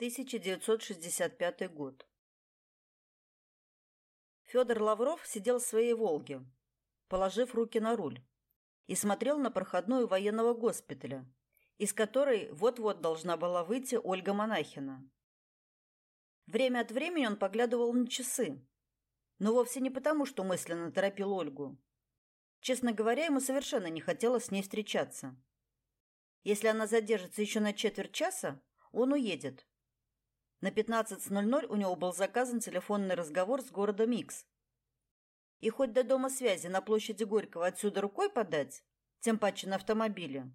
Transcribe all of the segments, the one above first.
1965 год. Федор Лавров сидел в своей «Волге», положив руки на руль, и смотрел на проходную военного госпиталя, из которой вот-вот должна была выйти Ольга Монахина. Время от времени он поглядывал на часы, но вовсе не потому, что мысленно торопил Ольгу. Честно говоря, ему совершенно не хотелось с ней встречаться. Если она задержится еще на четверть часа, он уедет. На 15.00 у него был заказан телефонный разговор с городом Микс. И хоть до дома связи на площади Горького отсюда рукой подать, тем паче на автомобиле,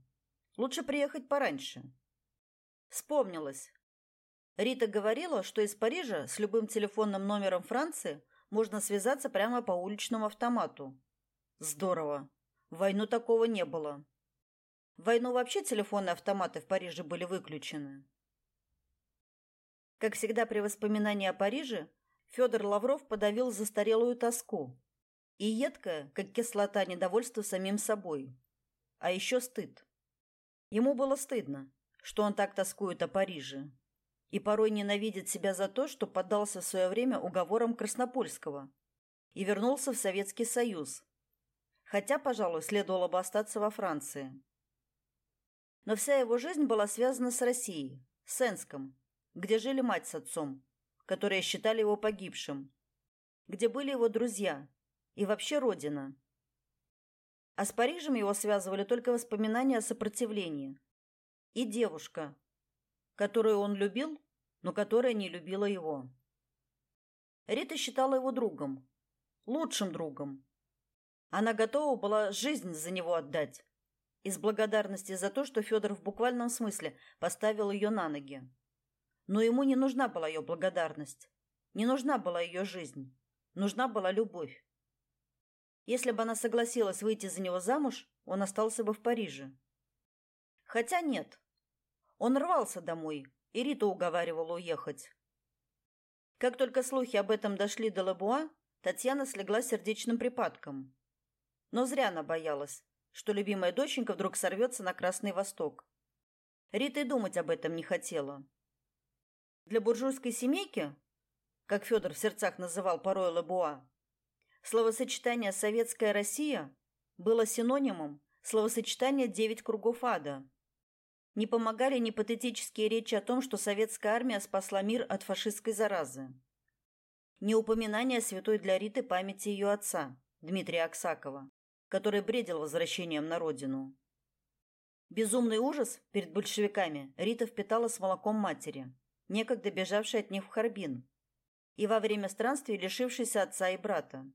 лучше приехать пораньше. Вспомнилось. Рита говорила, что из Парижа с любым телефонным номером Франции можно связаться прямо по уличному автомату. Здорово. В войну такого не было. В войну вообще телефонные автоматы в Париже были выключены. Как всегда при воспоминании о Париже, Федор Лавров подавил застарелую тоску и едкое, как кислота, недовольство самим собой. А еще стыд. Ему было стыдно, что он так тоскует о Париже и порой ненавидит себя за то, что поддался в свое время уговорам Краснопольского и вернулся в Советский Союз, хотя, пожалуй, следовало бы остаться во Франции. Но вся его жизнь была связана с Россией, с Энском, где жили мать с отцом, которые считали его погибшим, где были его друзья и вообще родина. А с Парижем его связывали только воспоминания о сопротивлении. И девушка, которую он любил, но которая не любила его. Рита считала его другом, лучшим другом, она готова была жизнь за него отдать. Из благодарности за то, что Федор в буквальном смысле поставил ее на ноги. Но ему не нужна была ее благодарность. Не нужна была ее жизнь. Нужна была любовь. Если бы она согласилась выйти за него замуж, он остался бы в Париже. Хотя нет. Он рвался домой, и Рита уговаривала уехать. Как только слухи об этом дошли до Лабуа, Татьяна слегла сердечным припадком. Но зря она боялась, что любимая доченька вдруг сорвется на Красный Восток. Рита и думать об этом не хотела. Для буржуйской семейки, как Федор в сердцах называл порой Лабуа, словосочетание «советская Россия» было синонимом словосочетания «девять кругов ада». Не помогали ни патетические речи о том, что советская армия спасла мир от фашистской заразы, ни упоминание святой для Риты памяти ее отца, Дмитрия Аксакова, который бредил возвращением на родину. Безумный ужас перед большевиками Рита впитала с молоком матери, некогда бежавшей от них в Харбин, и во время странствий лишившейся отца и брата.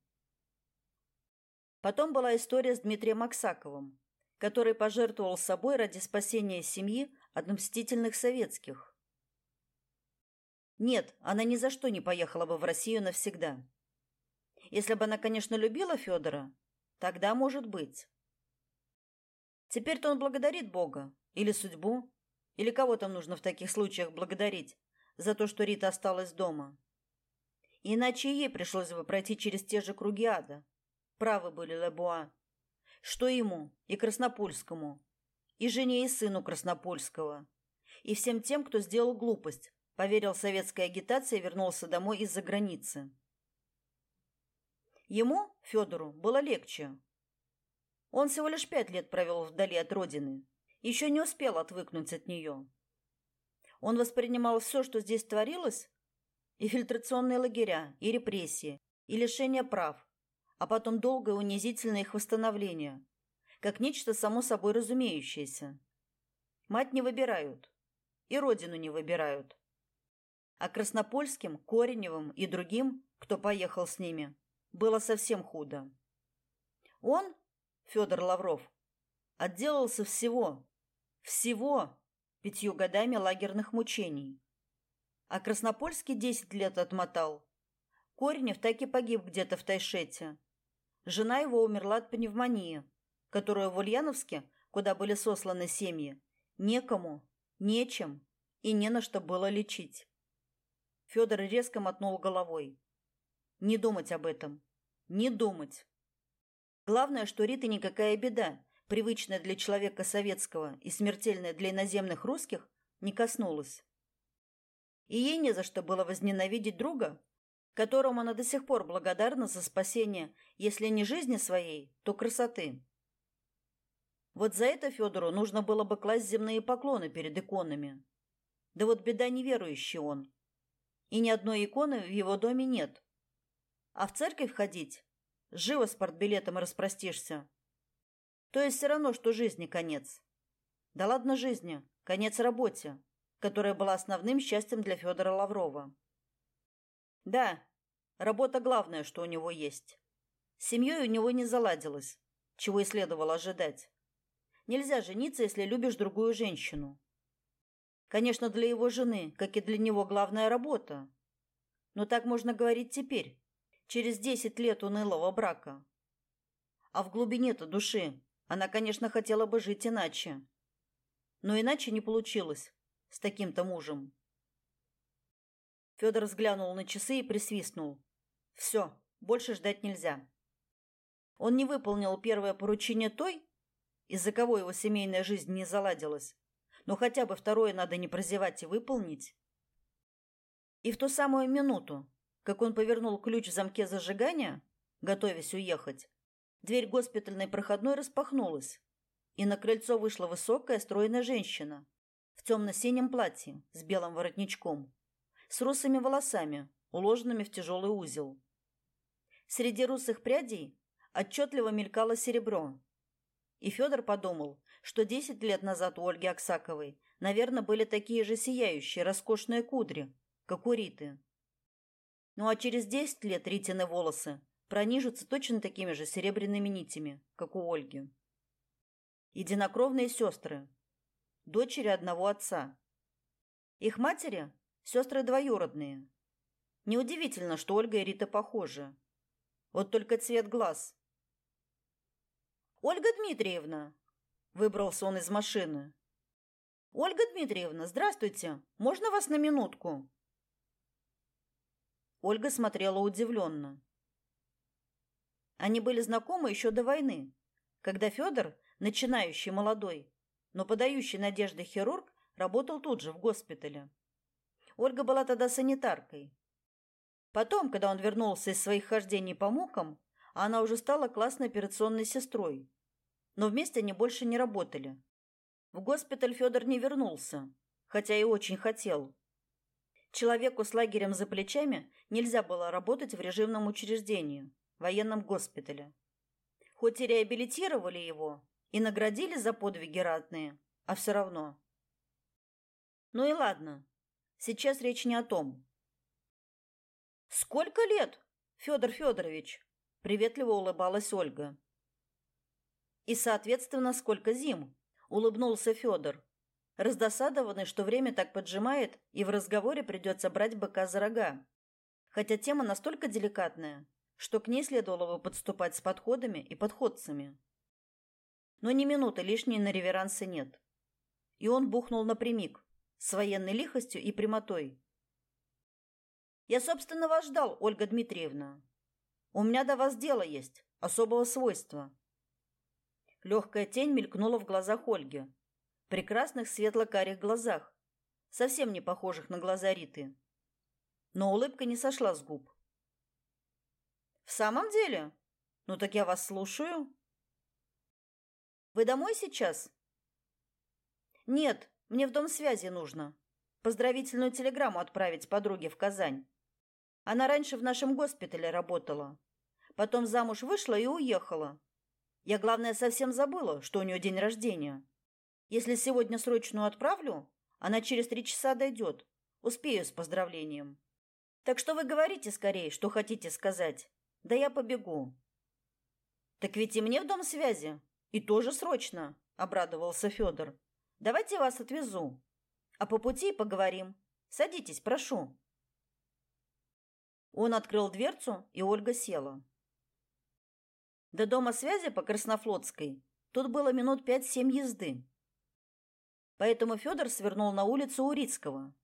Потом была история с Дмитрием Аксаковым, который пожертвовал собой ради спасения семьи от мстительных советских. Нет, она ни за что не поехала бы в Россию навсегда. Если бы она, конечно, любила Федора, Тогда может быть. Теперь-то он благодарит Бога или судьбу, или кого там нужно в таких случаях благодарить за то, что Рита осталась дома. Иначе ей пришлось бы пройти через те же круги ада. Правы были Лебуа. Что ему и Краснопольскому, и жене и сыну Краснопольского, и всем тем, кто сделал глупость, поверил советской агитации и вернулся домой из-за границы. Ему, Федору, было легче. Он всего лишь пять лет провел вдали от родины, еще не успел отвыкнуть от нее. Он воспринимал все, что здесь творилось, и фильтрационные лагеря, и репрессии, и лишение прав, а потом долгое унизительное их восстановление, как нечто само собой разумеющееся. Мать не выбирают, и родину не выбирают. А Краснопольским, Кореневым и другим, кто поехал с ними, было совсем худо. Он, Федор Лавров, отделался всего, всего пятью годами лагерных мучений. А Краснопольский десять лет отмотал. Коренев так и погиб где-то в Тайшете. Жена его умерла от пневмонии, которую в Ульяновске, куда были сосланы семьи, некому, нечем и не на что было лечить. Федор резко мотнул головой. Не думать об этом. Не думать. Главное, что Рита никакая беда, привычная для человека советского и смертельная для иноземных русских, не коснулась. И ей не за что было возненавидеть друга, которому она до сих пор благодарна за спасение, если не жизни своей, то красоты. Вот за это Федору нужно было бы класть земные поклоны перед иконами. Да вот беда неверующий он. И ни одной иконы в его доме нет. А в церковь ходить живо с портбилетом распростишься. То есть все равно, что жизни конец. Да ладно жизни, конец работе, которая была основным счастьем для Федора Лаврова. Да, работа главное, что у него есть. С семьей у него не заладилось, чего и следовало ожидать. Нельзя жениться, если любишь другую женщину. Конечно, для его жены, как и для него, главная работа. Но так можно говорить теперь, через десять лет унылого брака. А в глубине-то души она, конечно, хотела бы жить иначе. Но иначе не получилось с таким-то мужем. Федор взглянул на часы и присвистнул. Все, больше ждать нельзя. Он не выполнил первое поручение той, из-за кого его семейная жизнь не заладилась, но хотя бы второе надо не прозевать и выполнить. И в ту самую минуту, как он повернул ключ в замке зажигания, готовясь уехать, дверь госпитальной проходной распахнулась, и на крыльцо вышла высокая стройная женщина в темно-синем платье с белым воротничком с русыми волосами, уложенными в тяжелый узел. Среди русых прядей отчетливо мелькало серебро. И Федор подумал, что десять лет назад у Ольги Аксаковой, наверное, были такие же сияющие, роскошные кудри, как у Риты. Ну а через десять лет Ритины волосы пронижатся точно такими же серебряными нитями, как у Ольги. Единокровные сестры, дочери одного отца. Их матери Сестры двоюродные. Неудивительно, что Ольга и Рита похожи. Вот только цвет глаз. «Ольга Дмитриевна!» – выбрался он из машины. «Ольга Дмитриевна, здравствуйте! Можно вас на минутку?» Ольга смотрела удивленно. Они были знакомы еще до войны, когда Федор, начинающий молодой, но подающий надежды хирург, работал тут же, в госпитале. Ольга была тогда санитаркой. Потом, когда он вернулся из своих хождений по мукам, она уже стала классной операционной сестрой. Но вместе они больше не работали. В госпиталь Федор не вернулся, хотя и очень хотел. Человеку с лагерем за плечами нельзя было работать в режимном учреждении, военном госпитале. Хоть и реабилитировали его и наградили за подвиги ратные, а все равно. Ну и ладно, Сейчас речь не о том. Сколько лет, Федор Федорович? приветливо улыбалась Ольга. И, соответственно, сколько зим? улыбнулся Федор, раздосадованный, что время так поджимает, и в разговоре придется брать быка за рога. Хотя тема настолько деликатная, что к ней следовало бы подступать с подходами и подходцами. Но ни минуты лишней на реверансы нет. И он бухнул напрямик с военной лихостью и прямотой. Я, собственно, вас ждал, Ольга Дмитриевна. У меня до вас дело есть, особого свойства. Легкая тень мелькнула в глазах Ольги, прекрасных светло-карих глазах, совсем не похожих на глаза Риты. Но улыбка не сошла с губ. В самом деле? Ну так я вас слушаю. Вы домой сейчас? Нет, мне в дом связи нужно. Поздравительную телеграмму отправить подруге в Казань. Она раньше в нашем госпитале работала. Потом замуж вышла и уехала. Я, главное, совсем забыла, что у нее день рождения. Если сегодня срочную отправлю, она через три часа дойдет. Успею с поздравлением. Так что вы говорите скорее, что хотите сказать. Да я побегу. Так ведь и мне в дом связи. И тоже срочно, обрадовался Федор. Давайте вас отвезу. А по пути поговорим. Садитесь, прошу. Он открыл дверцу, и Ольга села. До дома связи по Краснофлотской тут было минут пять-семь езды. Поэтому Федор свернул на улицу Урицкого.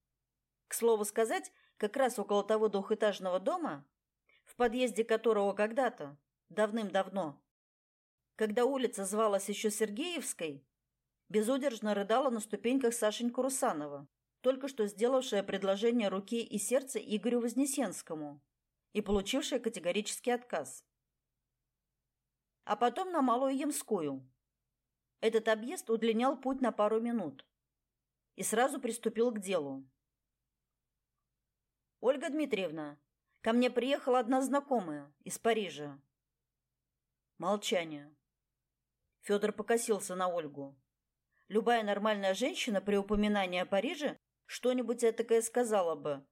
К слову сказать, как раз около того двухэтажного дома, в подъезде которого когда-то, давным-давно, когда улица звалась еще Сергеевской, безудержно рыдала на ступеньках Сашенька Русанова, только что сделавшая предложение руки и сердца Игорю Вознесенскому и получившая категорический отказ. А потом на Малую Ямскую. Этот объезд удлинял путь на пару минут. И сразу приступил к делу. Ольга Дмитриевна, ко мне приехала одна знакомая из Парижа. Молчание. Федор покосился на Ольгу. Любая нормальная женщина при упоминании о Париже что-нибудь этакое сказала бы.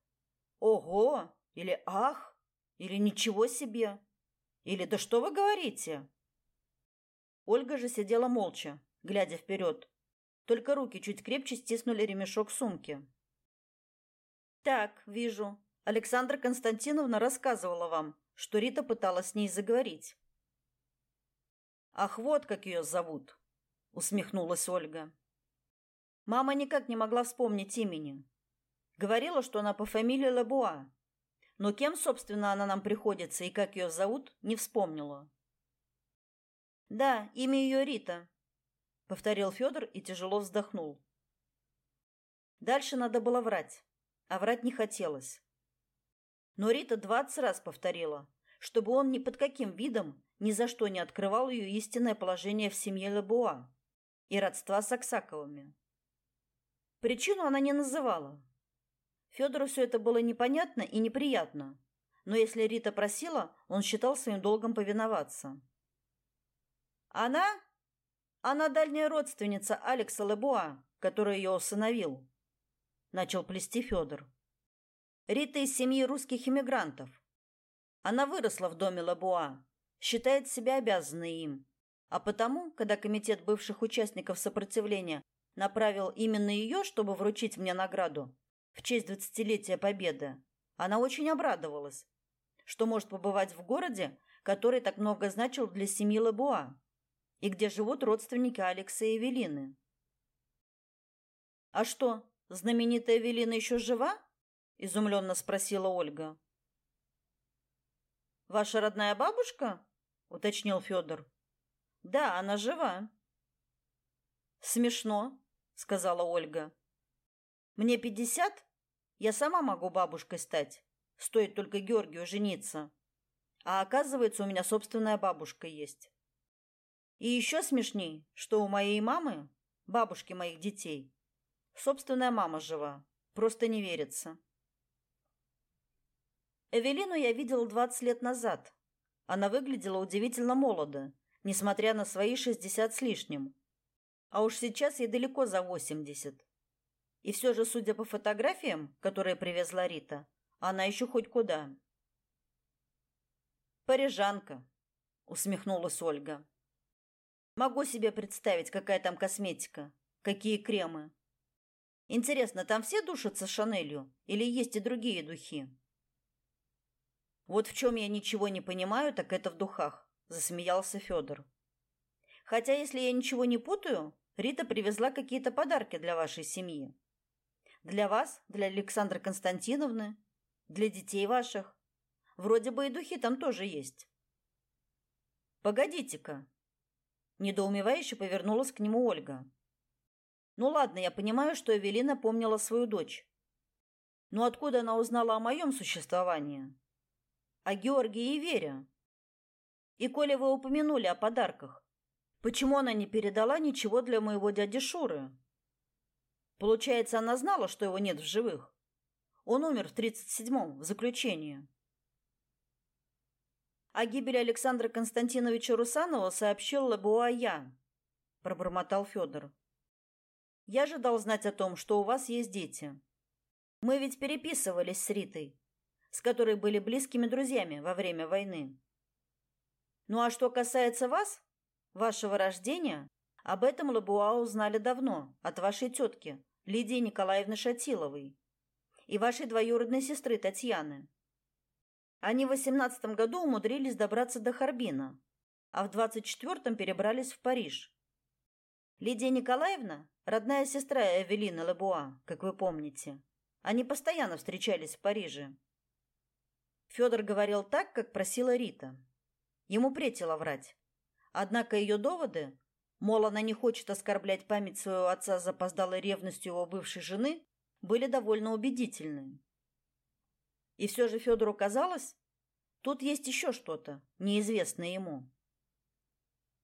Ого! Или ах! Или ничего себе! Или да что вы говорите? Ольга же сидела молча, глядя вперед. Только руки чуть крепче стиснули ремешок сумки. Так, вижу. Александра Константиновна рассказывала вам, что Рита пыталась с ней заговорить. Ах, вот как ее зовут, усмехнулась Ольга. Мама никак не могла вспомнить имени. Говорила, что она по фамилии Лабуа. Но кем, собственно, она нам приходится и как ее зовут, не вспомнила. Да, имя ее Рита, повторил Федор и тяжело вздохнул. Дальше надо было врать, а врать не хотелось. Но Рита двадцать раз повторила, чтобы он ни под каким видом ни за что не открывал ее истинное положение в семье Лебуа и родства с Аксаковыми. Причину она не называла. Федору все это было непонятно и неприятно, но если Рита просила, он считал своим долгом повиноваться. Она? Она дальняя родственница Алекса Лебуа, который ее усыновил. Начал плести Федор. Рита из семьи русских иммигрантов. Она выросла в доме Лебуа, считает себя обязанной им. А потому, когда комитет бывших участников сопротивления направил именно ее, чтобы вручить мне награду в честь двадцатилетия Победы, она очень обрадовалась, что может побывать в городе, который так много значил для семьи Лебуа, и где живут родственники Алекса и Эвелины. «А что, знаменитая Эвелина еще жива?» – изумленно спросила Ольга. «Ваша родная бабушка?» – уточнил Федор. «Да, она жива». «Смешно сказала Ольга. Мне пятьдесят, я сама могу бабушкой стать. Стоит только Георгию жениться. А оказывается, у меня собственная бабушка есть. И еще смешней, что у моей мамы, бабушки моих детей, собственная мама жива. Просто не верится. Эвелину я видела двадцать лет назад. Она выглядела удивительно молодо, несмотря на свои шестьдесят с лишним. А уж сейчас ей далеко за восемьдесят. И все же, судя по фотографиям, которые привезла Рита, она еще хоть куда. Парижанка, усмехнулась Ольга. Могу себе представить, какая там косметика, какие кремы. Интересно, там все душатся Шанелью или есть и другие духи? Вот в чем я ничего не понимаю, так это в духах, засмеялся Федор. Хотя, если я ничего не путаю, Рита привезла какие-то подарки для вашей семьи. Для вас, для Александры Константиновны, для детей ваших. Вроде бы и духи там тоже есть. Погодите-ка. Недоумевающе повернулась к нему Ольга. Ну ладно, я понимаю, что Эвелина помнила свою дочь. Но откуда она узнала о моем существовании? О Георгии и Вере? И коли вы упомянули о подарках, Почему она не передала ничего для моего дяди Шуры? Получается, она знала, что его нет в живых. Он умер в 37-м, в заключении. О гибели Александра Константиновича Русанова сообщил Лабуа я, пробормотал Федор. Я же дал знать о том, что у вас есть дети. Мы ведь переписывались с Ритой, с которой были близкими друзьями во время войны. Ну а что касается вас, вашего рождения, об этом Лабуа узнали давно, от вашей тетки, Лидии Николаевны Шатиловой, и вашей двоюродной сестры Татьяны. Они в восемнадцатом году умудрились добраться до Харбина, а в двадцать четвертом перебрались в Париж. Лидия Николаевна – родная сестра Эвелины Лабуа, как вы помните. Они постоянно встречались в Париже. Федор говорил так, как просила Рита. Ему претило врать. Однако ее доводы, мол, она не хочет оскорблять память своего отца запоздалой ревностью его бывшей жены, были довольно убедительны. И все же Федору казалось, тут есть еще что-то, неизвестное ему.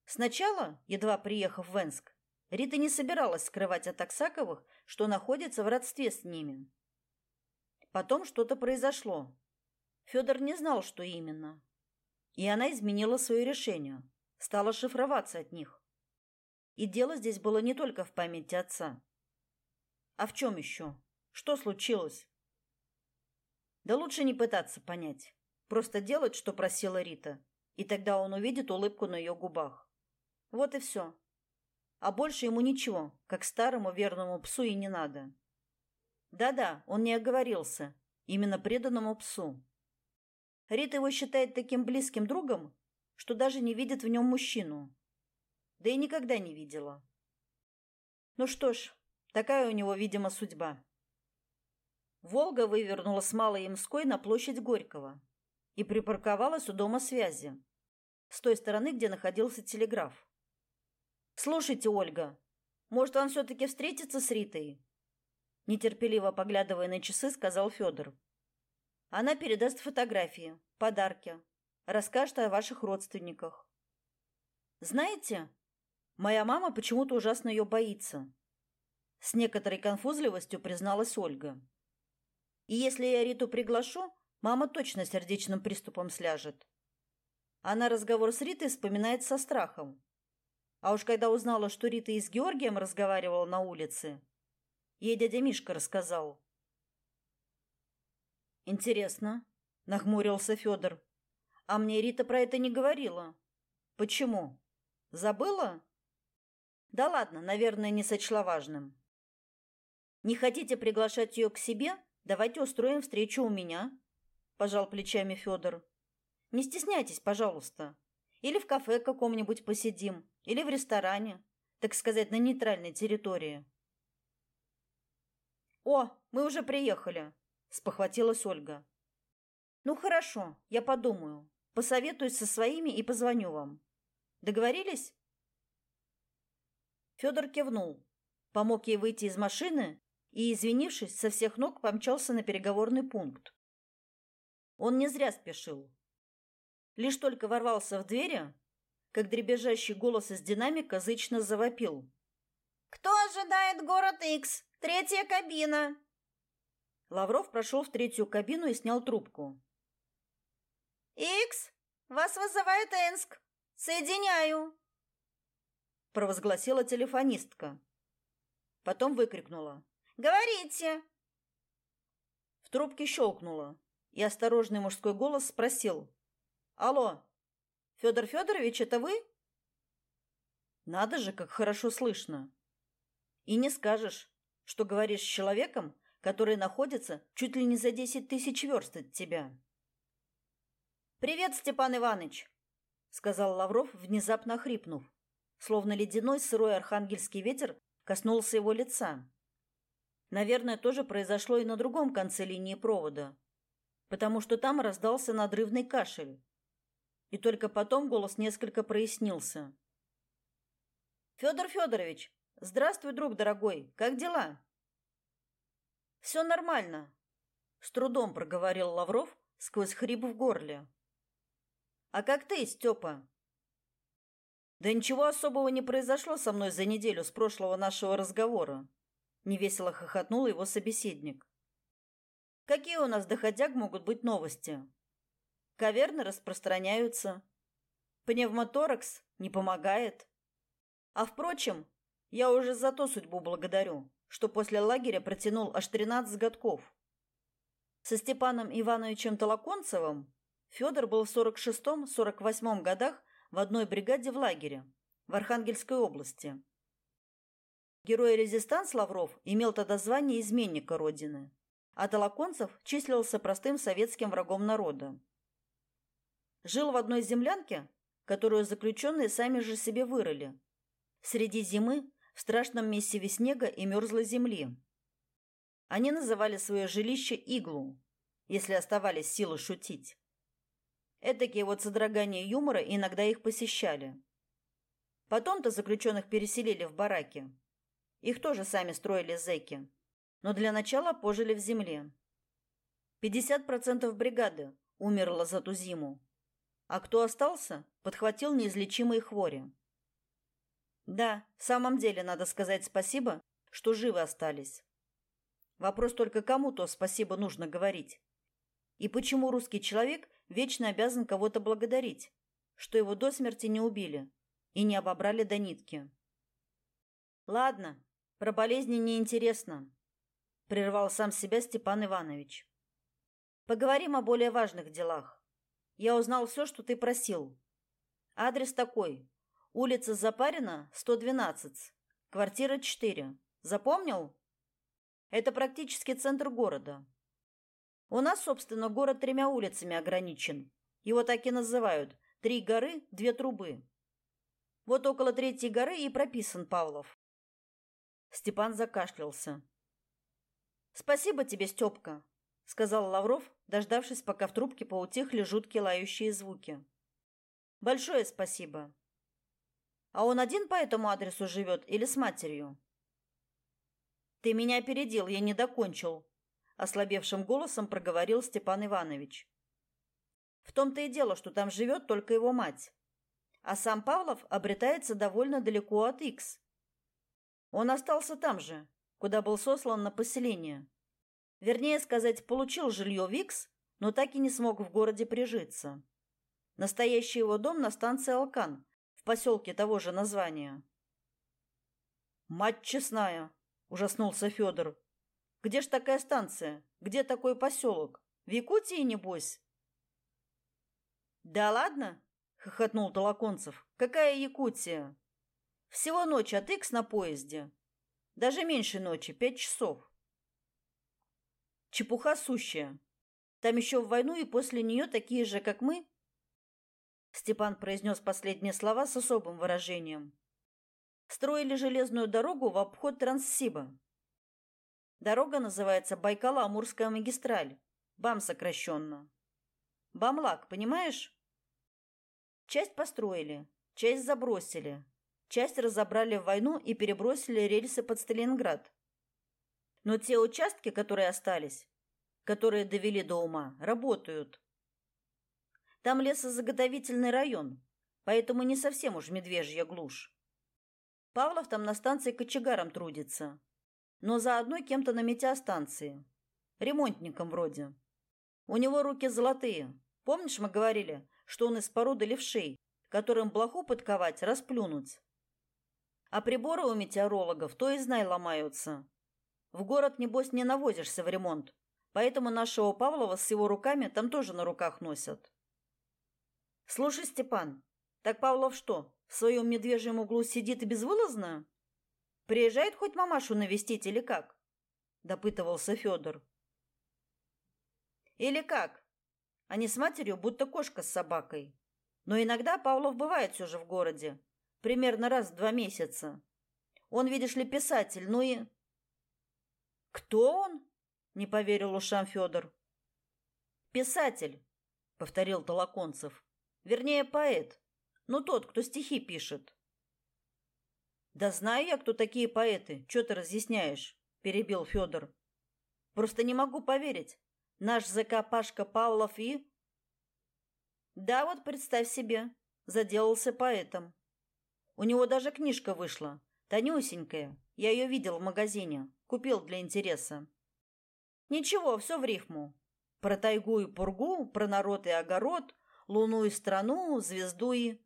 Сначала, едва приехав в Энск, Рита не собиралась скрывать от Аксаковых, что находится в родстве с ними. Потом что-то произошло. Федор не знал, что именно. И она изменила свое решение, стала шифроваться от них. И дело здесь было не только в памяти отца. А в чем еще? Что случилось? Да лучше не пытаться понять. Просто делать, что просила Рита, и тогда он увидит улыбку на ее губах. Вот и все. А больше ему ничего, как старому верному псу и не надо. Да-да, он не оговорился. Именно преданному псу. Рита его считает таким близким другом, что даже не видит в нем мужчину. Да и никогда не видела. Ну что ж, такая у него, видимо, судьба. Волга вывернула с Малой Ямской на площадь Горького и припарковалась у дома связи, с той стороны, где находился телеграф. «Слушайте, Ольга, может, вам все-таки встретиться с Ритой?» Нетерпеливо поглядывая на часы, сказал Федор. «Она передаст фотографии, подарки, расскажет о ваших родственниках. Знаете, моя мама почему-то ужасно ее боится». С некоторой конфузливостью призналась Ольга. И если я Риту приглашу, мама точно сердечным приступом сляжет. Она разговор с Ритой вспоминает со страхом. А уж когда узнала, что Рита и с Георгием разговаривала на улице, ей дядя Мишка рассказал. Интересно, нахмурился Федор. А мне Рита про это не говорила. Почему? Забыла? Да ладно, наверное, не сочла важным. Не хотите приглашать ее к себе? Давайте устроим встречу у меня, пожал плечами Федор. Не стесняйтесь, пожалуйста. Или в кафе каком-нибудь посидим, или в ресторане, так сказать, на нейтральной территории. О, мы уже приехали, спохватилась Ольга. Ну хорошо, я подумаю. Посоветуюсь со своими и позвоню вам. Договорились? Федор кивнул, помог ей выйти из машины и, извинившись, со всех ног помчался на переговорный пункт. Он не зря спешил. Лишь только ворвался в двери, как дребезжащий голос из динамика зычно завопил. «Кто ожидает город Икс? Третья кабина!» Лавров прошел в третью кабину и снял трубку. «Икс, вас вызывает Энск. Соединяю!» Провозгласила телефонистка. Потом выкрикнула. Говорите. В трубке щелкнуло, и осторожный мужской голос спросил: "Алло, Федор Федорович, это вы?" Надо же, как хорошо слышно. И не скажешь, что говоришь с человеком, который находится чуть ли не за десять тысяч верст от тебя. «Привет, Степан Иванович!» — сказал Лавров, внезапно хрипнув, словно ледяной сырой архангельский ветер коснулся его лица. Наверное, тоже произошло и на другом конце линии провода, потому что там раздался надрывный кашель. И только потом голос несколько прояснился. Федор Федорович, здравствуй, друг дорогой. Как дела? «Все нормально, с трудом проговорил Лавров сквозь хрип в горле. А как ты, Степа? Да ничего особого не произошло со мной за неделю с прошлого нашего разговора невесело хохотнул его собеседник. Какие у нас доходяг могут быть новости? Каверны распространяются. Пневмоторакс не помогает. А впрочем, я уже за то судьбу благодарю, что после лагеря протянул аж 13 годков. Со Степаном Ивановичем Толоконцевым Федор был в 46-48 годах в одной бригаде в лагере в Архангельской области. Герой резистанс Лавров имел тогда звание изменника Родины, а Толоконцев числился простым советским врагом народа. Жил в одной землянке, которую заключенные сами же себе вырыли, среди зимы в страшном месиве снега и мерзлой земли. Они называли свое жилище иглу, если оставались силы шутить. Этакие вот содрогания юмора иногда их посещали. Потом-то заключенных переселили в бараки. Их тоже сами строили зэки. но для начала пожили в земле. 50% бригады умерло за ту зиму, а кто остался, подхватил неизлечимые хвори. Да, в самом деле надо сказать спасибо, что живы остались. Вопрос только кому то спасибо нужно говорить. И почему русский человек вечно обязан кого-то благодарить, что его до смерти не убили и не обобрали до нитки. Ладно, про болезни неинтересно, прервал сам себя Степан Иванович. Поговорим о более важных делах. Я узнал все, что ты просил. Адрес такой: улица Запарина, 112, квартира 4. Запомнил? Это практически центр города. У нас, собственно, город тремя улицами ограничен. Его так и называют: три горы, две трубы. Вот около третьей горы и прописан Павлов. Степан закашлялся. Спасибо тебе, Степка, сказал Лавров, дождавшись, пока в трубке поутихли жуткие лающие звуки. Большое спасибо. А он один по этому адресу живет или с матерью? Ты меня опередил, я не докончил, ослабевшим голосом проговорил Степан Иванович. В том-то и дело, что там живет только его мать. А сам Павлов обретается довольно далеко от Икс. Он остался там же, куда был сослан на поселение. Вернее сказать, получил жилье в Икс, но так и не смог в городе прижиться. Настоящий его дом на станции Алкан, поселке того же названия. «Мать честная!» ужаснулся Федор. Где ж такая станция? Где такой поселок? В Якутии, небось? Да ладно, хохотнул Толоконцев. Какая Якутия? Всего ночь от Икс на поезде. Даже меньше ночи, пять часов. Чепуха сущая. Там еще в войну и после нее такие же, как мы. Степан произнес последние слова с особым выражением строили железную дорогу в обход Транссиба. Дорога называется Байкало-Амурская магистраль, БАМ сокращенно. Бамлак, понимаешь? Часть построили, часть забросили, часть разобрали в войну и перебросили рельсы под Сталинград. Но те участки, которые остались, которые довели до ума, работают. Там лесозаготовительный район, поэтому не совсем уж медвежья глушь. Павлов там на станции кочегаром трудится. Но заодно кем-то на метеостанции. Ремонтником вроде. У него руки золотые. Помнишь, мы говорили, что он из породы левшей, которым блоху подковать, расплюнуть. А приборы у метеорологов то и знай ломаются. В город, небось, не навозишься в ремонт. Поэтому нашего Павлова с его руками там тоже на руках носят. Слушай, Степан, так Павлов что, в своем медвежьем углу сидит и безвылазно? Приезжает хоть мамашу навестить или как? допытывался Федор. Или как? Они с матерью будто кошка с собакой. Но иногда Павлов бывает все же в городе, примерно раз в два месяца. Он, видишь ли, писатель, ну и Кто он? не поверил ушам Федор. Писатель, повторил Толоконцев. Вернее, поэт. Ну, тот, кто стихи пишет. Да знаю я, кто такие поэты. Что ты разъясняешь? перебил Федор. Просто не могу поверить. Наш ЗК Пашка Павлов и Да вот представь себе, заделался поэтом. У него даже книжка вышла, тонюсенькая. Я ее видел в магазине, купил для интереса. Ничего, все в рифму. Про тайгу и пургу, про народ и огород, луну и страну, звезду и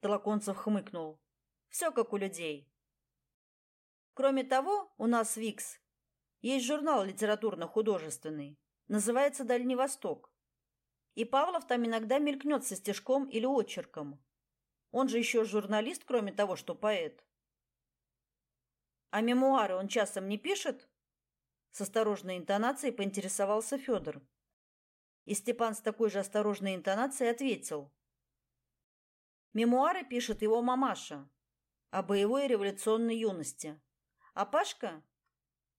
Толоконцев хмыкнул. Все как у людей. Кроме того, у нас Викс есть журнал литературно-художественный. Называется «Дальний Восток». И Павлов там иногда мелькнет со стежком или очерком. Он же еще журналист, кроме того, что поэт. А мемуары он часом не пишет? С осторожной интонацией поинтересовался Федор. И Степан с такой же осторожной интонацией ответил. Мемуары пишет его мамаша о боевой революционной юности. А Пашка?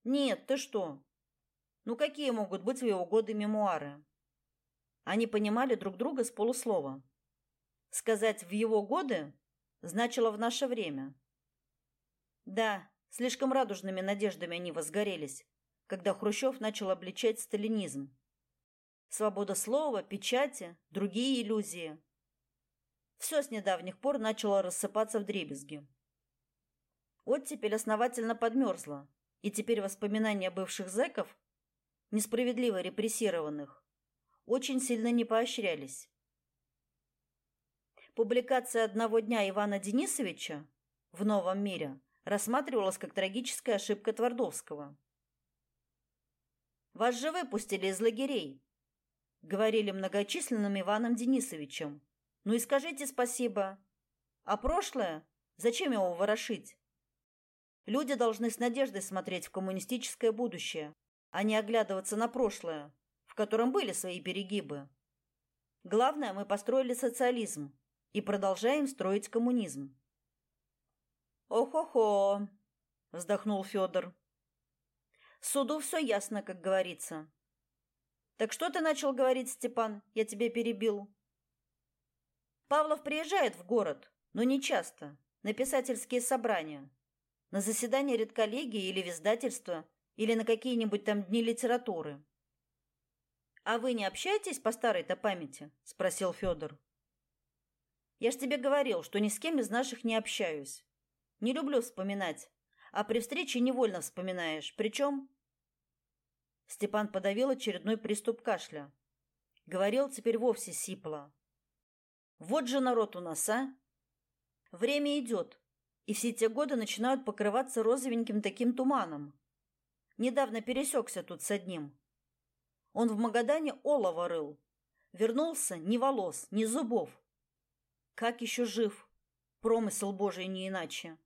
Нет, ты что? Ну какие могут быть в его годы мемуары? Они понимали друг друга с полуслова. Сказать в его годы значило в наше время. Да, слишком радужными надеждами они возгорелись, когда Хрущев начал обличать сталинизм. Свобода слова, печати, другие иллюзии. Все с недавних пор начало рассыпаться в дребезги. Оттепель основательно подмерзла, и теперь воспоминания бывших зэков, несправедливо репрессированных, очень сильно не поощрялись. Публикация одного дня Ивана Денисовича в «Новом мире» рассматривалась как трагическая ошибка Твардовского. «Вас же выпустили из лагерей», — говорили многочисленным Иваном Денисовичем. «Ну и скажите спасибо. А прошлое? Зачем его ворошить? Люди должны с надеждой смотреть в коммунистическое будущее, а не оглядываться на прошлое, в котором были свои перегибы. Главное, мы построили социализм и продолжаем строить коммунизм. Ох-охо, вздохнул Федор. Суду все ясно, как говорится. Так что ты начал говорить, Степан? Я тебя перебил. Павлов приезжает в город, но не часто, на писательские собрания, на заседания редколлегии или в издательства, или на какие-нибудь там дни литературы. А вы не общаетесь по старой-то памяти? спросил Федор. Я ж тебе говорил, что ни с кем из наших не общаюсь. Не люблю вспоминать, а при встрече невольно вспоминаешь. Причем...» Степан подавил очередной приступ кашля. Говорил теперь вовсе сипло. «Вот же народ у нас, а! Время идет, и все те годы начинают покрываться розовеньким таким туманом. Недавно пересекся тут с одним. Он в Магадане олово рыл. Вернулся ни волос, ни зубов. Как еще жив? Промысел Божий не иначе.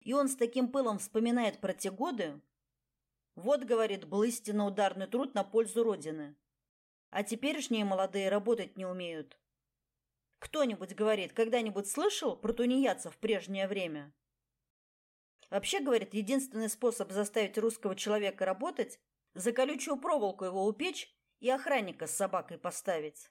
И он с таким пылом вспоминает про те годы. Вот, говорит, был истинно ударный труд на пользу Родины. А теперешние молодые работать не умеют. Кто-нибудь, говорит, когда-нибудь слышал про тунеядцев в прежнее время? Вообще, говорит, единственный способ заставить русского человека работать – за колючую проволоку его упечь и охранника с собакой поставить.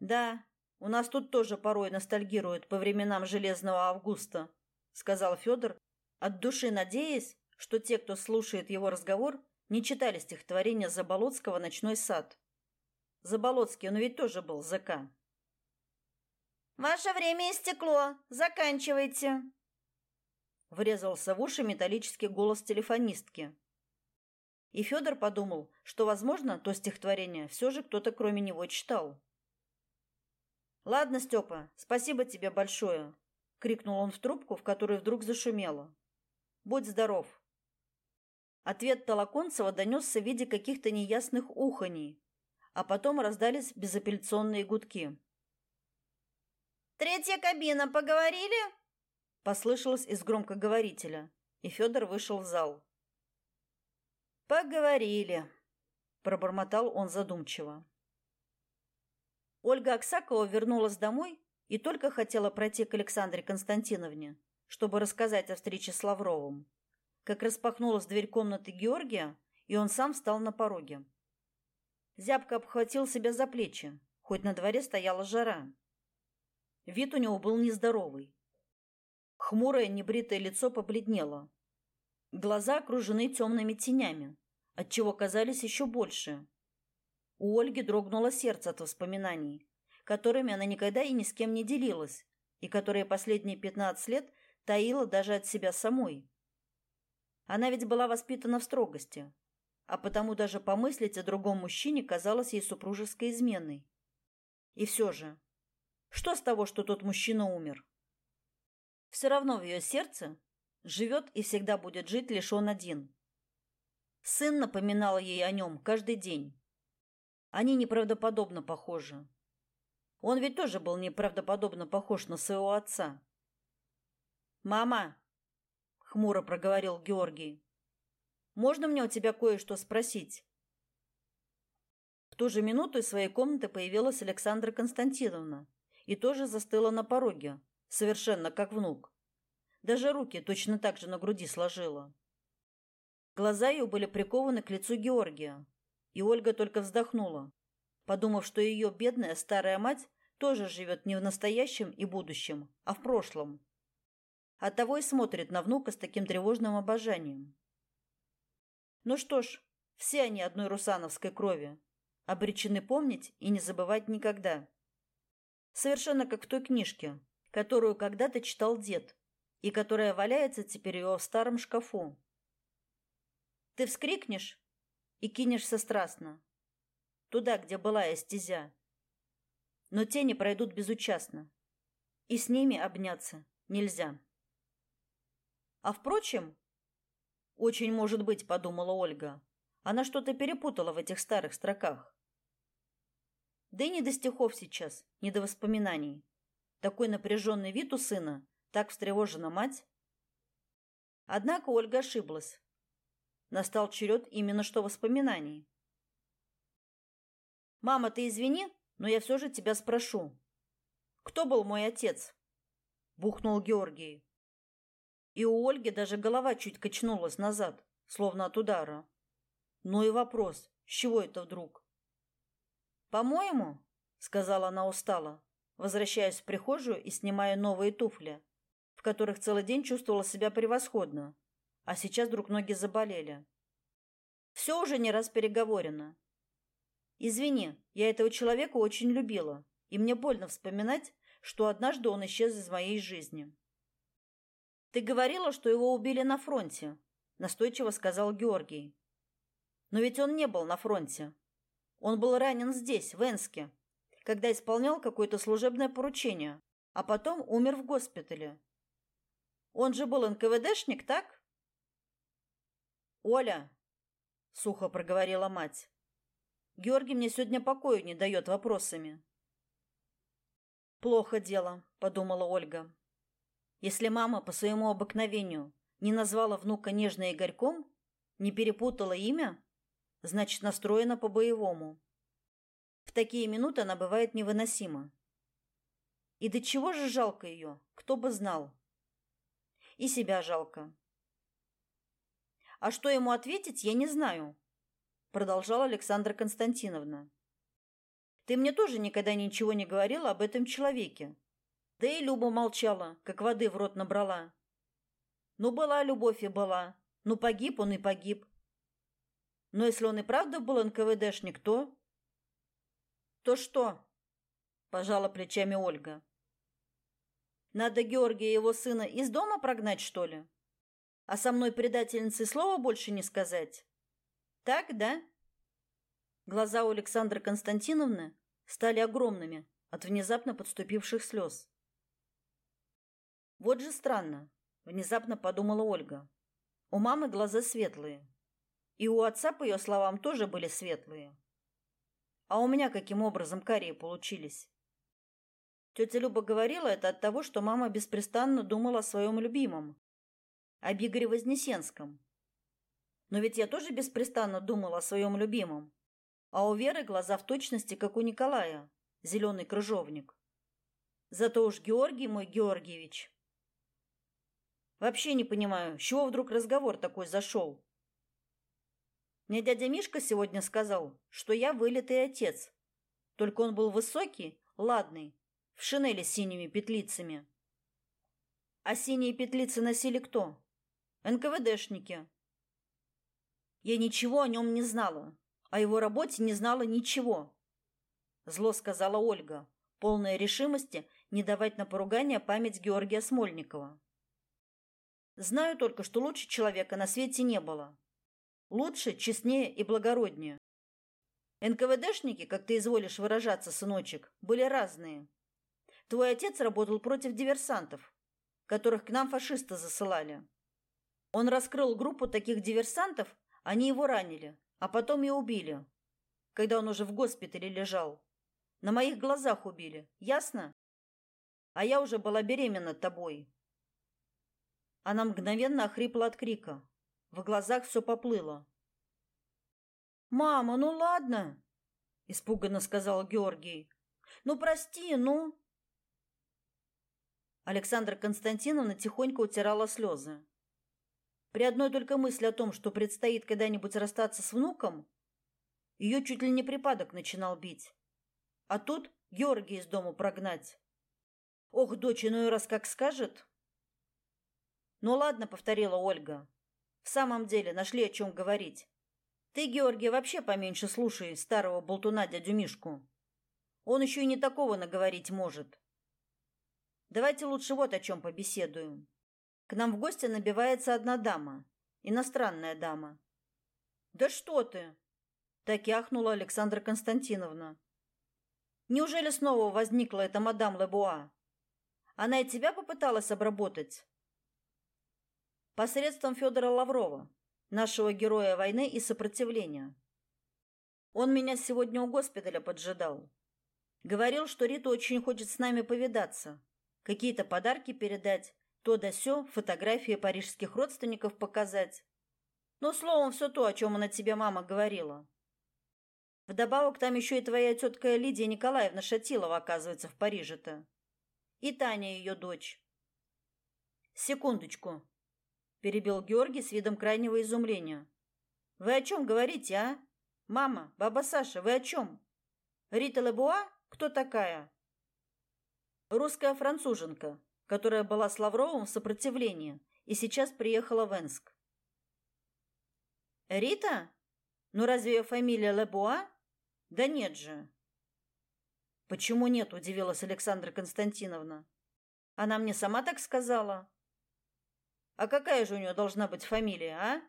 Да, у нас тут тоже порой ностальгируют по временам Железного Августа, сказал Федор, от души надеясь, что те, кто слушает его разговор, не читали стихотворение Заболоцкого «Ночной сад». Заболоцкий, он ведь тоже был ЗК. «Ваше время истекло. Заканчивайте!» Врезался в уши металлический голос телефонистки. И Федор подумал, что, возможно, то стихотворение все же кто-то кроме него читал. Ладно, Степа, спасибо тебе большое, крикнул он в трубку, в которой вдруг зашумело. Будь здоров. Ответ Толоконцева донесся в виде каких-то неясных уханий, а потом раздались безапелляционные гудки. Третья кабина, поговорили? послышалось из громкоговорителя, и Федор вышел в зал. Поговорили, пробормотал он задумчиво. Ольга Аксакова вернулась домой и только хотела пройти к Александре Константиновне, чтобы рассказать о встрече с Лавровым, как распахнулась дверь комнаты Георгия, и он сам встал на пороге. Зябко обхватил себя за плечи, хоть на дворе стояла жара. Вид у него был нездоровый. Хмурое небритое лицо побледнело. Глаза окружены темными тенями, отчего казались еще больше. У Ольги дрогнуло сердце от воспоминаний, которыми она никогда и ни с кем не делилась, и которые последние пятнадцать лет таила даже от себя самой. Она ведь была воспитана в строгости, а потому даже помыслить о другом мужчине казалось ей супружеской изменой. И все же, что с того, что тот мужчина умер? Все равно в ее сердце живет и всегда будет жить лишь он один. Сын напоминал ей о нем каждый день. Они неправдоподобно похожи. Он ведь тоже был неправдоподобно похож на своего отца. «Мама!» — хмуро проговорил Георгий. «Можно мне у тебя кое-что спросить?» В ту же минуту из своей комнаты появилась Александра Константиновна и тоже застыла на пороге, совершенно как внук. Даже руки точно так же на груди сложила. Глаза ее были прикованы к лицу Георгия, и Ольга только вздохнула, подумав, что ее бедная старая мать тоже живет не в настоящем и будущем, а в прошлом. Оттого и смотрит на внука с таким тревожным обожанием. Ну что ж, все они одной русановской крови, обречены помнить и не забывать никогда. Совершенно как в той книжке, которую когда-то читал дед, и которая валяется теперь его в старом шкафу. Ты вскрикнешь и кинешься страстно. Туда, где была стезя. Но тени пройдут безучастно. И с ними обняться нельзя. А впрочем, очень может быть, подумала Ольга. Она что-то перепутала в этих старых строках. Да и не до стихов сейчас, не до воспоминаний. Такой напряженный вид у сына, так встревожена мать. Однако Ольга ошиблась. Настал черед именно что воспоминаний. «Мама, ты извини, но я все же тебя спрошу. Кто был мой отец?» Бухнул Георгий. И у Ольги даже голова чуть качнулась назад, словно от удара. Ну и вопрос, с чего это вдруг? «По-моему», — сказала она устало, возвращаясь в прихожую и снимая новые туфли, в которых целый день чувствовала себя превосходно, а сейчас вдруг ноги заболели. Все уже не раз переговорено. Извини, я этого человека очень любила, и мне больно вспоминать, что однажды он исчез из моей жизни. Ты говорила, что его убили на фронте, настойчиво сказал Георгий. Но ведь он не был на фронте. Он был ранен здесь, в Энске, когда исполнял какое-то служебное поручение, а потом умер в госпитале. Он же был НКВДшник, так? Оля, сухо проговорила мать. Георгий мне сегодня покоя не дает вопросами. Плохо дело, подумала Ольга. Если мама по своему обыкновению не назвала внука нежно Игорьком, не перепутала имя, значит, настроена по-боевому. В такие минуты она бывает невыносима. И до чего же жалко ее, кто бы знал. И себя жалко. А что ему ответить, я не знаю, продолжала Александра Константиновна. Ты мне тоже никогда ничего не говорила об этом человеке. Да и Люба молчала, как воды в рот набрала. Ну, была любовь и была. Ну, погиб он и погиб. Но если он и правда был НКВДшник, то... То что? Пожала плечами Ольга. Надо Георгия и его сына из дома прогнать, что ли? А со мной предательницей слова больше не сказать? Так, да? Глаза у Александры Константиновны стали огромными от внезапно подступивших слез. Вот же странно, внезапно подумала Ольга. У мамы глаза светлые, и у отца, по ее словам, тоже были светлые. А у меня каким образом карие получились? Тетя Люба говорила это от того, что мама беспрестанно думала о своем любимом, об Игоре Вознесенском. Но ведь я тоже беспрестанно думала о своем любимом. А у Веры глаза в точности, как у Николая, зеленый крыжовник. Зато уж Георгий мой Георгиевич. Вообще не понимаю, с чего вдруг разговор такой зашел. Мне дядя Мишка сегодня сказал, что я вылитый отец. Только он был высокий, ладный, в шинели с синими петлицами. А синие петлицы носили кто? НКВДшники. Я ничего о нем не знала, о его работе не знала ничего. Зло сказала Ольга, полная решимости не давать на поругание память Георгия Смольникова. Знаю только, что лучше человека на свете не было. Лучше, честнее и благороднее. НКВДшники, как ты изволишь выражаться, сыночек, были разные. Твой отец работал против диверсантов, которых к нам фашисты засылали. Он раскрыл группу таких диверсантов, они его ранили, а потом и убили, когда он уже в госпитале лежал. На моих глазах убили, ясно? А я уже была беременна тобой. Она мгновенно охрипла от крика. В глазах все поплыло. «Мама, ну ладно!» – испуганно сказал Георгий. «Ну, прости, ну!» Александра Константиновна тихонько утирала слезы. При одной только мысли о том, что предстоит когда-нибудь расстаться с внуком, ее чуть ли не припадок начинал бить. А тут Георгия из дома прогнать. Ох, дочь, иной раз как скажет. Ну ладно, повторила Ольга. В самом деле, нашли о чем говорить. Ты, Георгий, вообще поменьше слушай старого болтуна дядю Мишку. Он еще и не такого наговорить может. Давайте лучше вот о чем побеседуем. К нам в гости набивается одна дама, иностранная дама. Да что ты? Так и ахнула Александра Константиновна. Неужели снова возникла эта мадам Лебуа? Она и тебя попыталась обработать? Посредством Федора Лаврова, нашего героя войны и сопротивления. Он меня сегодня у госпиталя поджидал. Говорил, что Рита очень хочет с нами повидаться, какие-то подарки передать, то да сё, фотографии парижских родственников показать. Ну, словом, все то, о чем она тебе, мама, говорила. Вдобавок там еще и твоя тетка Лидия Николаевна Шатилова, оказывается, в Париже-то. И Таня ее дочь. Секундочку, перебил Георгий с видом крайнего изумления. Вы о чем говорите, а? Мама, баба Саша, вы о чем? Рита Лебуа? Кто такая? Русская француженка, которая была с Лавровым в сопротивлении и сейчас приехала в Энск. Рита? Ну разве ее фамилия Лебуа? Да нет же. Почему нет, удивилась Александра Константиновна. Она мне сама так сказала. А какая же у нее должна быть фамилия, а?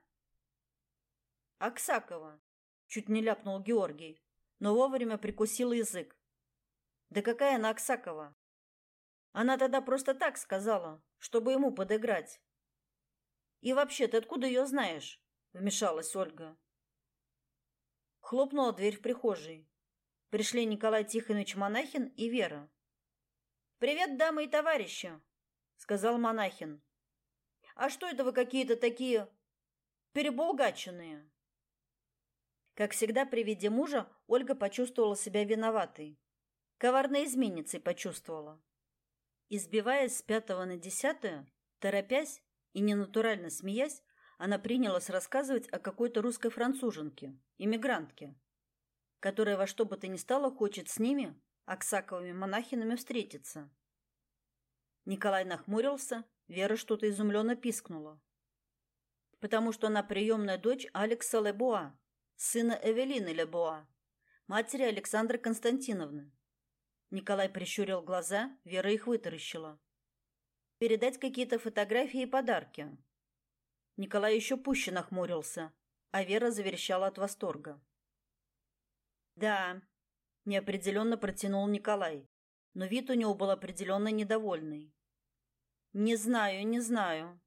Аксакова, чуть не ляпнул Георгий, но вовремя прикусил язык. Да какая она Аксакова? Она тогда просто так сказала, чтобы ему подыграть. И вообще, ты откуда ее знаешь? вмешалась Ольга. Хлопнула дверь в прихожей. Пришли Николай Тихонович Монахин и Вера. «Привет, дамы и товарищи!» — сказал Монахин. «А что это вы какие-то такие переболгаченные?» Как всегда при виде мужа Ольга почувствовала себя виноватой. Коварной изменницей почувствовала. Избиваясь с пятого на десятое, торопясь и ненатурально смеясь, она принялась рассказывать о какой-то русской француженке, иммигрантке, которая во что бы то ни стало хочет с ними, аксаковыми монахинами, встретиться. Николай нахмурился, Вера что-то изумленно пискнула. Потому что она приемная дочь Алекса Лебуа, сына Эвелины Лебуа, матери Александры Константиновны. Николай прищурил глаза, Вера их вытаращила. Передать какие-то фотографии и подарки. Николай еще пуще нахмурился, а Вера заверещала от восторга. «Да», — неопределенно протянул Николай, но вид у него был определенно недовольный. «Не знаю, не знаю».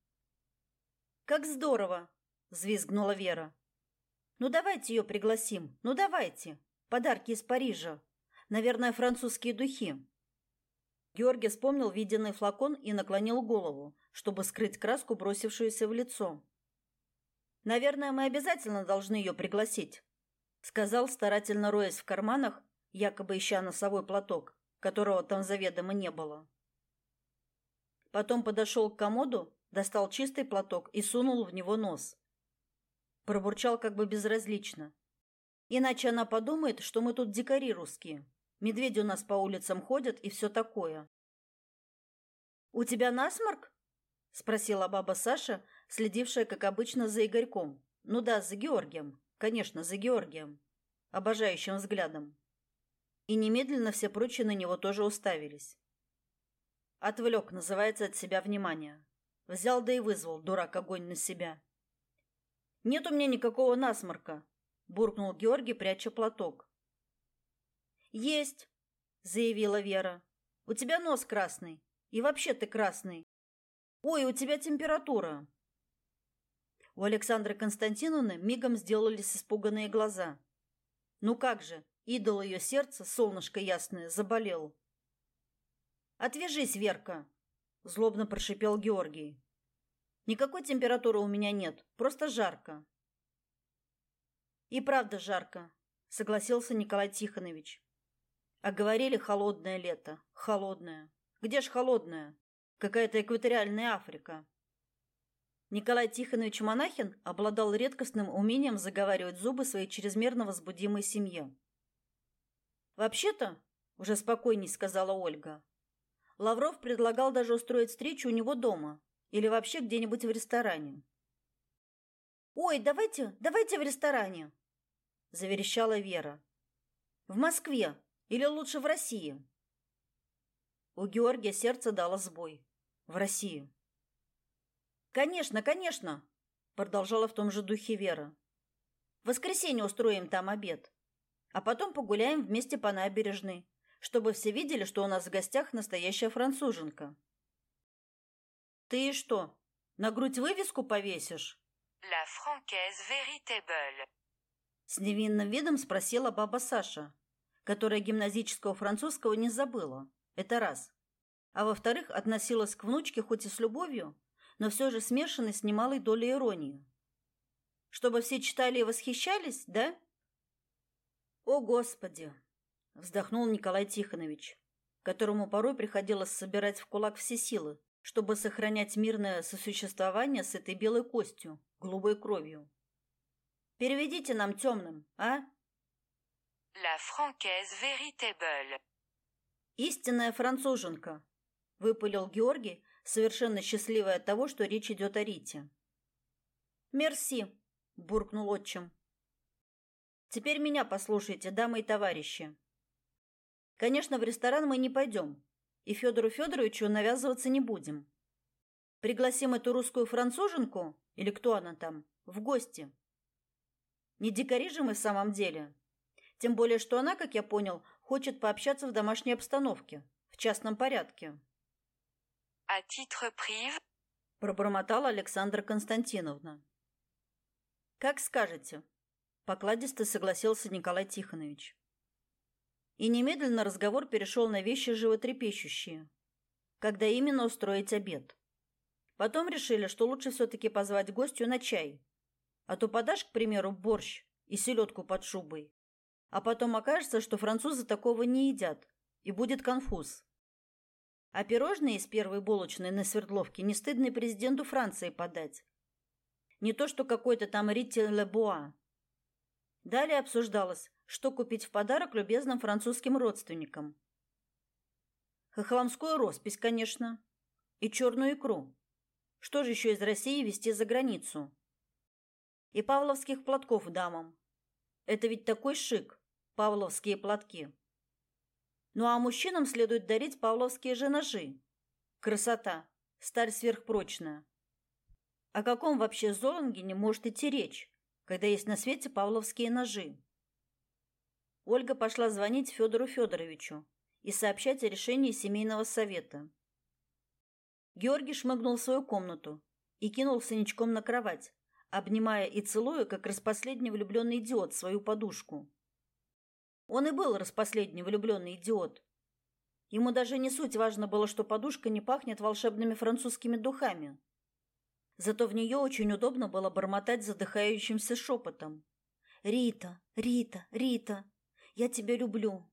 «Как здорово!» — взвизгнула Вера. «Ну давайте ее пригласим, ну давайте. Подарки из Парижа. Наверное, французские духи». Георгий вспомнил виденный флакон и наклонил голову, чтобы скрыть краску, бросившуюся в лицо. Наверное, мы обязательно должны ее пригласить, сказал, старательно роясь в карманах, якобы ища носовой платок, которого там заведомо не было. Потом подошел к комоду, достал чистый платок и сунул в него нос. Пробурчал как бы безразлично. Иначе она подумает, что мы тут дикари русские. Медведи у нас по улицам ходят и все такое. У тебя насморк? спросила баба Саша, следившая, как обычно, за Игорьком. Ну да, за Георгием. Конечно, за Георгием. Обожающим взглядом. И немедленно все прочие на него тоже уставились. Отвлек, называется, от себя внимание. Взял да и вызвал, дурак, огонь на себя. «Нет у меня никакого насморка», — буркнул Георгий, пряча платок. «Есть», — заявила Вера. «У тебя нос красный. И вообще ты красный. Ой, у тебя температура. У Александры Константиновны мигом сделались испуганные глаза. Ну как же, идол ее сердца, солнышко ясное, заболел. Отвяжись, Верка, злобно прошипел Георгий. Никакой температуры у меня нет, просто жарко. И правда жарко, согласился Николай Тихонович. А говорили холодное лето, холодное. Где ж холодное? Какая-то экваториальная Африка. Николай Тихонович Монахин обладал редкостным умением заговаривать зубы своей чрезмерно возбудимой семье. «Вообще-то», — уже спокойней сказала Ольга, Лавров предлагал даже устроить встречу у него дома или вообще где-нибудь в ресторане. «Ой, давайте, давайте в ресторане», заверещала Вера. В Москве или лучше в России? У Георгия сердце дало сбой. В Россию. Конечно, конечно, продолжала в том же духе Вера. В воскресенье устроим там обед, а потом погуляем вместе по набережной, чтобы все видели, что у нас в гостях настоящая француженка. Ты что, на грудь вывеску повесишь? La francaise véritable. С невинным видом спросила баба Саша, которая гимназического французского не забыла. Это раз. А во-вторых, относилась к внучке хоть и с любовью, но все же смешанной с немалой долей иронии. Чтобы все читали и восхищались, да? О, Господи! Вздохнул Николай Тихонович, которому порой приходилось собирать в кулак все силы, чтобы сохранять мирное сосуществование с этой белой костью, голубой кровью. Переведите нам темным, а? La francaise véritable. Истинная француженка, выпалил Георгий, совершенно счастливый от того, что речь идет о Рите. Мерси, буркнул отчим. Теперь меня послушайте, дамы и товарищи. Конечно, в ресторан мы не пойдем, и Федору Федоровичу навязываться не будем. Пригласим эту русскую француженку, или кто она там, в гости. Не дикари же мы в самом деле. Тем более, что она, как я понял, хочет пообщаться в домашней обстановке, в частном порядке. À titre privé. Пробормотала Александра Константиновна. Как скажете, покладисто согласился Николай Тихонович. И немедленно разговор перешел на вещи животрепещущие. Когда именно устроить обед? Потом решили, что лучше все-таки позвать гостю на чай. А то подашь, к примеру, борщ и селедку под шубой. А потом окажется, что французы такого не едят, и будет конфуз. А пирожные из первой булочной на Свердловке не стыдно президенту Франции подать. Не то, что какой-то там Рите Лебуа. Далее обсуждалось, что купить в подарок любезным французским родственникам. Хохломскую роспись, конечно, и черную икру. Что же еще из России везти за границу? И павловских платков дамам. Это ведь такой шик, павловские платки. Ну а мужчинам следует дарить павловские же ножи. Красота, сталь сверхпрочная. О каком вообще Золонгене может идти речь, когда есть на свете павловские ножи? Ольга пошла звонить Федору Федоровичу и сообщать о решении семейного совета. Георгий шмыгнул в свою комнату и кинулся ничком на кровать, обнимая и целуя, как распоследний влюбленный идиот, свою подушку. Он и был распоследний влюбленный идиот. Ему даже не суть важно было, что подушка не пахнет волшебными французскими духами. Зато в нее очень удобно было бормотать задыхающимся шепотом. «Рита, Рита, Рита, я тебя люблю.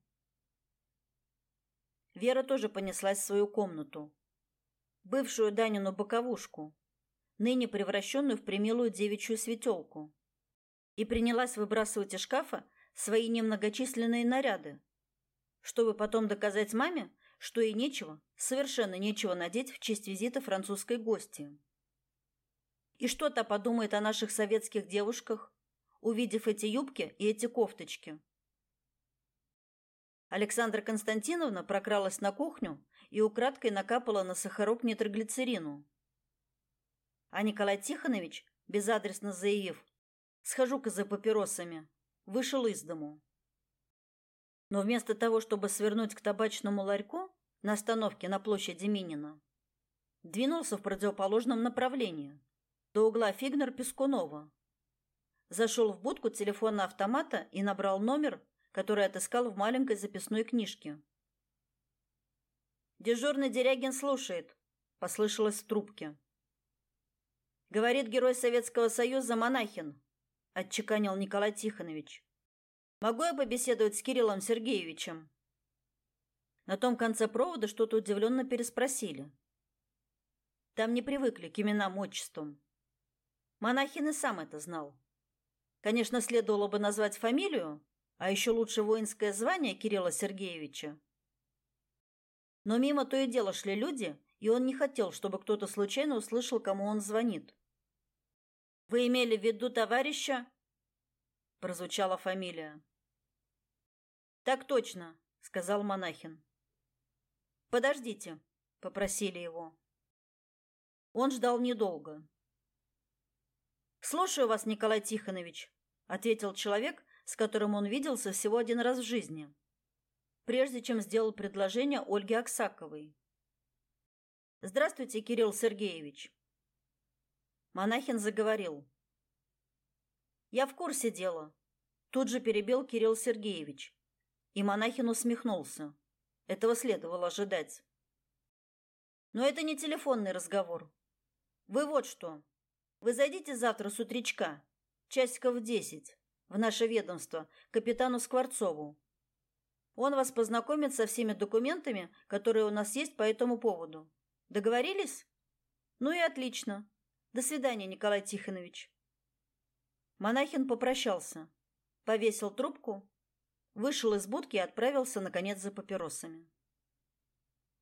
Вера тоже понеслась в свою комнату. Бывшую Данину боковушку, ныне превращенную в примилую девичью светелку. И принялась выбрасывать из шкафа свои немногочисленные наряды, чтобы потом доказать маме, что ей нечего, совершенно нечего надеть в честь визита французской гости. И что та подумает о наших советских девушках, увидев эти юбки и эти кофточки? Александра Константиновна прокралась на кухню и украдкой накапала на сахарок нитроглицерину. А Николай Тихонович, безадресно заявив «Схожу-ка за папиросами», вышел из дому. Но вместо того, чтобы свернуть к табачному ларьку на остановке на площади Минина, двинулся в противоположном направлении, до угла Фигнер-Пескунова. Зашел в будку телефона автомата и набрал номер который отыскал в маленькой записной книжке. Дежурный Дерягин слушает, послышалось в трубке. Говорит герой Советского Союза Монахин, отчеканил Николай Тихонович. Могу я побеседовать с Кириллом Сергеевичем? На том конце провода что-то удивленно переспросили. Там не привыкли к именам, отчествам. Монахин и сам это знал. Конечно, следовало бы назвать фамилию, а еще лучше воинское звание Кирилла Сергеевича. Но мимо то и дело шли люди, и он не хотел, чтобы кто-то случайно услышал, кому он звонит. Вы имели в виду товарища? прозвучала фамилия. Так точно, сказал Монахин. Подождите, попросили его. Он ждал недолго. Слушаю вас, Николай Тихонович, ответил человек, с которым он виделся всего один раз в жизни, прежде чем сделал предложение Ольге Аксаковой. Здравствуйте, Кирилл Сергеевич. Монахин заговорил. Я в курсе дела. Тут же перебил Кирилл Сергеевич. И Монахин усмехнулся. Этого следовало ожидать. Но это не телефонный разговор. Вы вот что. Вы зайдите завтра с утречка, часиков десять, в наше ведомство, капитану Скворцову. Он вас познакомит со всеми документами, которые у нас есть по этому поводу. Договорились? Ну и отлично. До свидания, Николай Тихонович. Монахин попрощался, повесил трубку, вышел из будки и отправился наконец за папиросами.